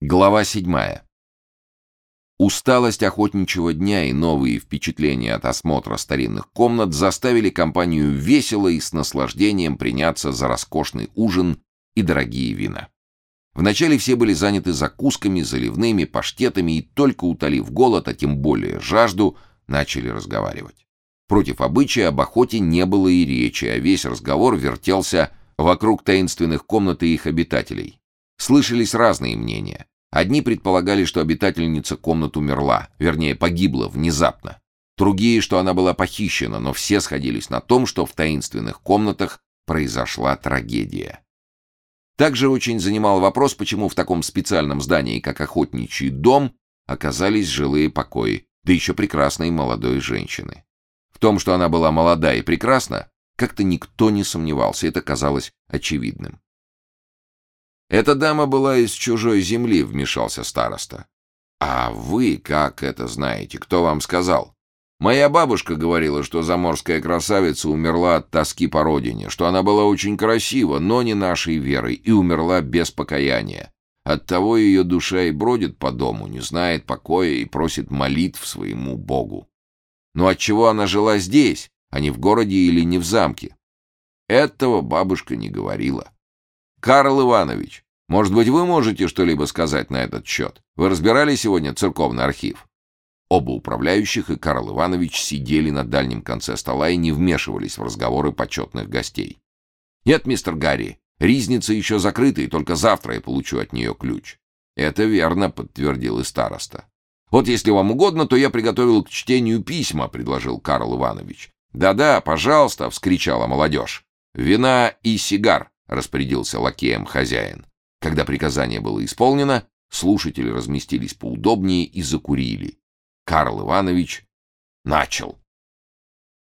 Глава седьмая. Усталость охотничьего дня и новые впечатления от осмотра старинных комнат заставили компанию весело и с наслаждением приняться за роскошный ужин и дорогие вина. Вначале все были заняты закусками, заливными, паштетами и только утолив голод, а тем более жажду, начали разговаривать. Против обычая об охоте не было и речи, а весь разговор вертелся вокруг таинственных комнат и их обитателей. Слышались разные мнения. Одни предполагали, что обитательница комнат умерла, вернее, погибла внезапно. Другие, что она была похищена, но все сходились на том, что в таинственных комнатах произошла трагедия. Также очень занимал вопрос, почему в таком специальном здании, как охотничий дом, оказались жилые покои, да еще прекрасной молодой женщины. В том, что она была молода и прекрасна, как-то никто не сомневался, это казалось очевидным. «Эта дама была из чужой земли», — вмешался староста. «А вы как это знаете? Кто вам сказал?» «Моя бабушка говорила, что заморская красавица умерла от тоски по родине, что она была очень красива, но не нашей верой, и умерла без покаяния. Оттого ее душа и бродит по дому, не знает покоя и просит молитв своему Богу. Но отчего она жила здесь, а не в городе или не в замке?» Этого бабушка не говорила. «Карл Иванович, может быть, вы можете что-либо сказать на этот счет? Вы разбирали сегодня церковный архив?» Оба управляющих и Карл Иванович сидели на дальнем конце стола и не вмешивались в разговоры почетных гостей. «Нет, мистер Гарри, ризница еще закрыта, и только завтра я получу от нее ключ». «Это верно», — подтвердил и староста. «Вот если вам угодно, то я приготовил к чтению письма», — предложил Карл Иванович. «Да-да, пожалуйста», — вскричала молодежь. «Вина и сигар», — распорядился лакеем хозяин. Когда приказание было исполнено, слушатели разместились поудобнее и закурили. Карл Иванович начал.